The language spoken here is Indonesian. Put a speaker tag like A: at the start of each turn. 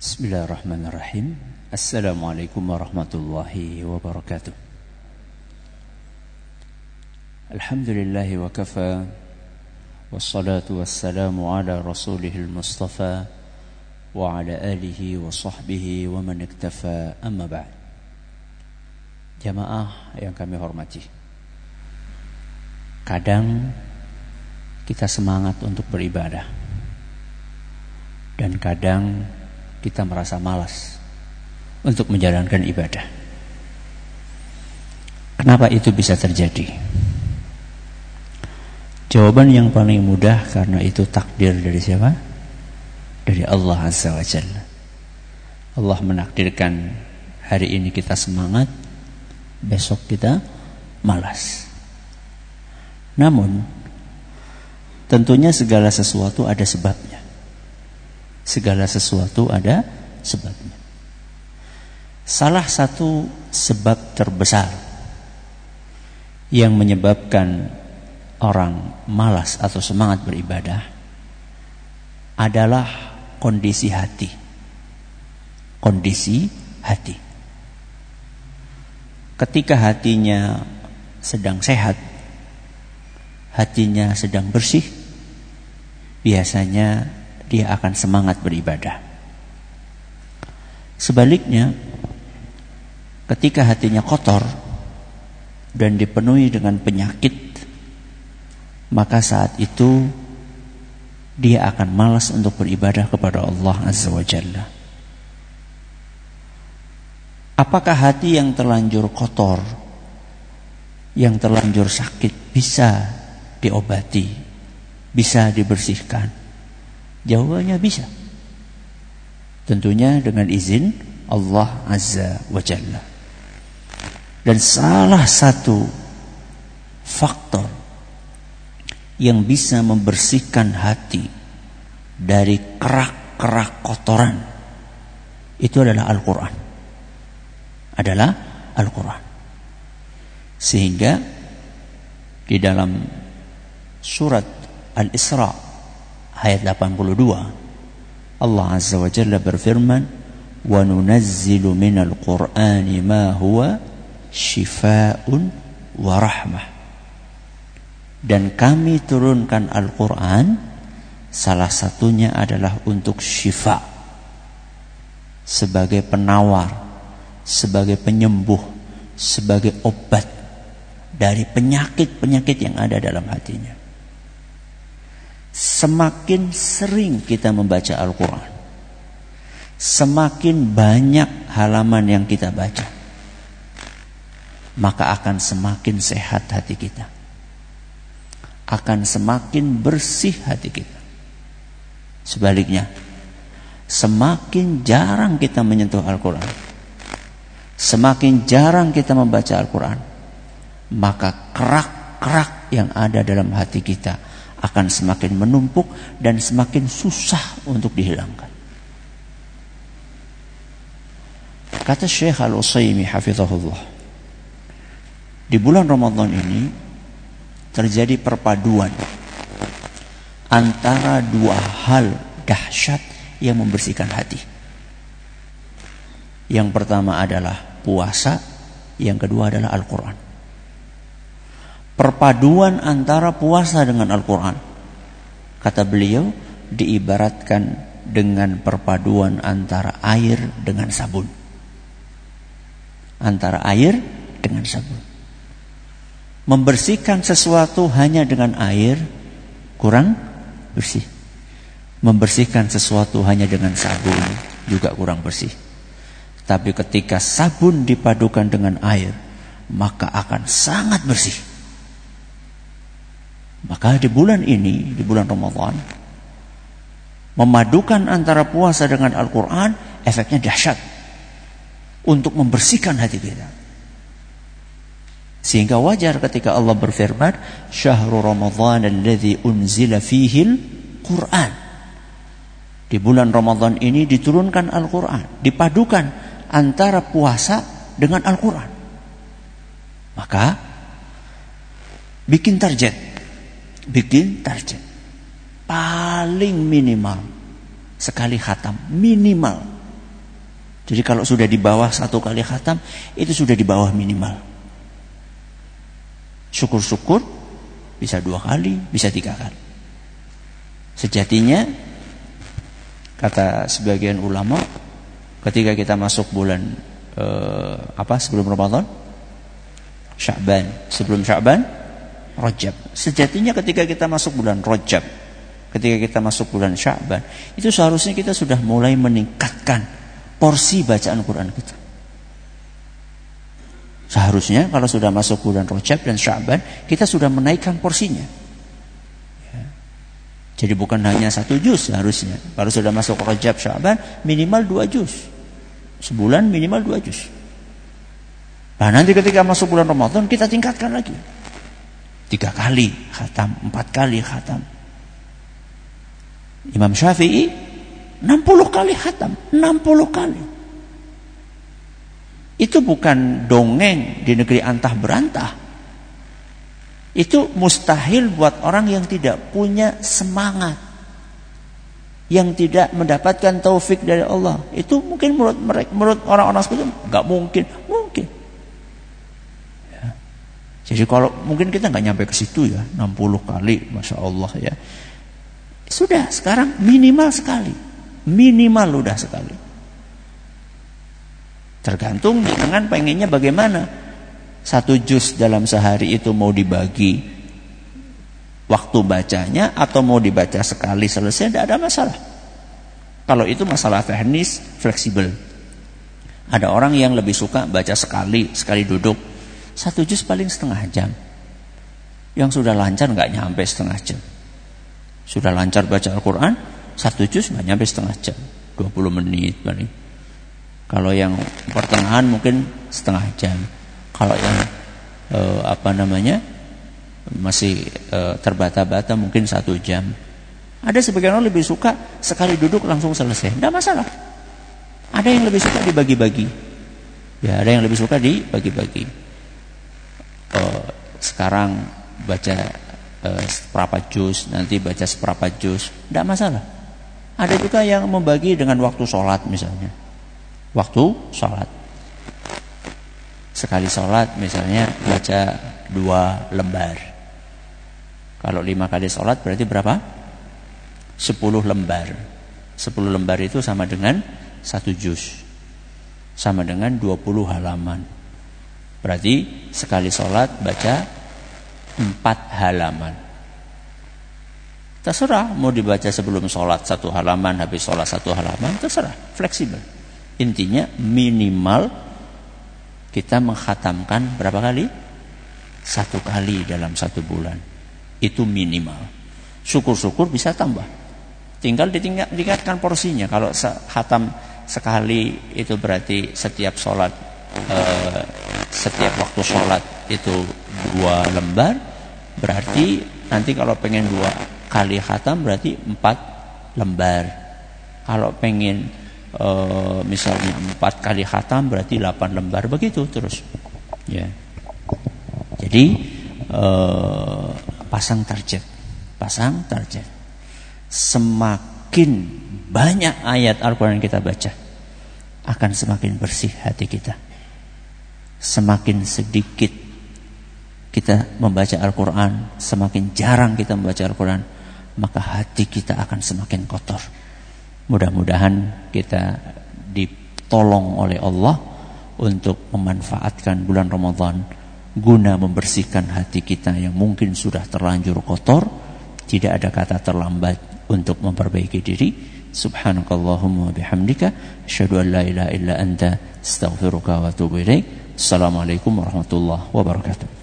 A: Bismillahirrahmanirrahim. Assalamualaikum warahmatullahi wabarakatuh. Alhamdulillahi wa kafa wassalatu wassalamu ala rasulihil mustafa wa ala alihi wa sahbihi wa man iktafa amma ba'd. Jamaah yang kami hormati. Kadang kita semangat untuk beribadah. Dan kadang kita merasa malas Untuk menjalankan ibadah Kenapa itu bisa terjadi? Jawaban yang paling mudah karena itu takdir dari siapa? Dari Allah Azza wa Jalla Allah menakdirkan hari ini kita semangat besok kita malas. Namun tentunya segala sesuatu ada sebabnya. Segala sesuatu ada sebabnya. Salah satu sebab terbesar yang menyebabkan orang malas atau semangat beribadah adalah kondisi hati. Kondisi hati ketika hatinya sedang sehat, hatinya sedang bersih, biasanya dia akan semangat beribadah. Sebaliknya, ketika hatinya kotor dan dipenuhi dengan penyakit, maka saat itu dia akan malas untuk beribadah kepada Allah Azza wa Jalla. Apakah hati yang terlanjur kotor, yang terlanjur sakit bisa diobati, bisa dibersihkan? Jawabannya bisa. Tentunya dengan izin Allah Azza wa Jalla. Dan salah satu faktor yang bisa membersihkan hati dari kerak-kerak kotoran itu adalah Al-Quran adalah Al-Quran. Sehingga di dalam surat Al-Isra ayat 82 Allah Azza wa Jalla berfirman wa nunazzilu minal qur'ani ma huwa shifaa'un wa rahmah dan kami turunkan Al-Quran salah satunya adalah untuk syifa sebagai penawar sebagai penyembuh, sebagai obat dari penyakit-penyakit yang ada dalam hatinya. Semakin sering kita membaca Al-Quran, semakin banyak halaman yang kita baca, maka akan semakin sehat hati kita, akan semakin bersih hati kita. Sebaliknya, semakin jarang kita menyentuh Al-Quran, Semakin jarang kita membaca Al-Quran Maka kerak-kerak yang ada dalam hati kita Akan semakin menumpuk Dan semakin susah untuk dihilangkan Kata Syekh Al-Usaymi Hafizahullah Di bulan Ramadan ini Terjadi perpaduan Antara dua hal dahsyat Yang membersihkan hati Yang pertama adalah puasa, yang kedua adalah Al-Quran. Perpaduan antara puasa dengan Al-Quran. Kata beliau, diibaratkan dengan perpaduan antara air dengan sabun. Antara air dengan sabun. Membersihkan sesuatu hanya dengan air kurang bersih. Membersihkan sesuatu hanya dengan sabun juga kurang bersih. Tapi ketika sabun dipadukan dengan air, maka akan sangat bersih. Maka di bulan ini, di bulan Ramadan, memadukan antara puasa dengan Al-Quran, efeknya dahsyat untuk membersihkan hati kita. Sehingga wajar ketika Allah berfirman, "Syahrul Ramadan alladzi unzila fihil Quran." Di bulan Ramadan ini diturunkan Al-Quran, dipadukan antara puasa dengan Al-Quran. Maka bikin target. Bikin target. Paling minimal. Sekali khatam. Minimal Jadi kalau sudah di bawah satu kali khatam, itu sudah di bawah minimal. Syukur-syukur bisa dua kali, bisa tiga kali. Sejatinya, kata sebagian ulama, ketika kita masuk bulan eh, apa sebelum Ramadan, Sya'ban, sebelum Sya'ban, Rajab. Sejatinya ketika kita masuk bulan Rajab, ketika kita masuk bulan Sya'ban, itu seharusnya kita sudah mulai meningkatkan porsi bacaan Quran kita. Seharusnya kalau sudah masuk bulan Rajab dan Syaban, kita sudah menaikkan porsinya. Ya. Jadi bukan hanya satu juz seharusnya. Kalau sudah masuk Rajab Syaban, minimal dua juz. Sebulan minimal dua juz. Nah nanti ketika masuk bulan Ramadan kita tingkatkan lagi. Tiga kali khatam, empat kali khatam. Imam Syafi'i 60 kali khatam, 60 kali. Itu bukan dongeng di negeri antah berantah. Itu mustahil buat orang yang tidak punya semangat. Yang tidak mendapatkan taufik dari Allah. Itu mungkin menurut mereka, menurut orang-orang seperti itu nggak mungkin. Jadi kalau mungkin kita nggak nyampe ke situ ya, 60 kali, masya Allah ya. Sudah sekarang minimal sekali. Minimal udah sekali. Tergantung dengan pengennya bagaimana. Satu jus dalam sehari itu mau dibagi waktu bacanya atau mau dibaca sekali selesai tidak ada masalah. Kalau itu masalah teknis fleksibel. Ada orang yang lebih suka baca sekali, sekali duduk. Satu jus paling setengah jam. Yang sudah lancar nggak nyampe setengah jam. Sudah lancar baca Al-Quran, satu juz nggak nyampe setengah jam, 20 menit paling. Kalau yang pertengahan mungkin setengah jam. Kalau yang eh, apa namanya masih eh, terbata-bata mungkin satu jam. Ada sebagian orang lebih suka sekali duduk langsung selesai, tidak masalah. Ada yang lebih suka dibagi-bagi. Ya, ada yang lebih suka dibagi-bagi. Sekarang baca eh, juz, nanti baca seperempat juz, tidak masalah. Ada juga yang membagi dengan waktu sholat misalnya. Waktu sholat. Sekali sholat misalnya baca dua lembar. Kalau lima kali sholat berarti berapa? Sepuluh lembar. Sepuluh lembar itu sama dengan satu juz. Sama dengan dua puluh halaman. Berarti sekali sholat baca empat halaman. Terserah mau dibaca sebelum sholat satu halaman, habis sholat satu halaman, terserah, fleksibel. Intinya minimal kita menghatamkan berapa kali? Satu kali dalam satu bulan. Itu minimal. Syukur-syukur bisa tambah. Tinggal ditingkatkan porsinya. Kalau hatam sekali itu berarti setiap sholat, eh, setiap waktu sholat itu dua lembar. Berarti nanti kalau pengen dua kali khatam berarti empat lembar. Kalau pengen e, misalnya empat kali khatam berarti delapan lembar begitu terus. Ya. Jadi e, pasang target, pasang target. Semakin banyak ayat Al-Quran yang kita baca, akan semakin bersih hati kita. Semakin sedikit kita membaca Al-Quran, semakin jarang kita membaca Al-Quran, maka hati kita akan semakin kotor. Mudah-mudahan kita ditolong oleh Allah untuk memanfaatkan bulan Ramadan guna membersihkan hati kita yang mungkin sudah terlanjur kotor. Tidak ada kata terlambat untuk memperbaiki diri. Subhanakallahumma bihamdika asyhadu an la ilaha illa anta astaghfiruka wa atubu ilaik. Assalamualaikum warahmatullahi wabarakatuh.